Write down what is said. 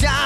die.